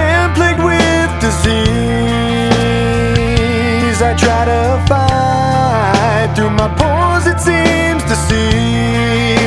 and plagued with disease. I try to fight through my pores, it seems to see.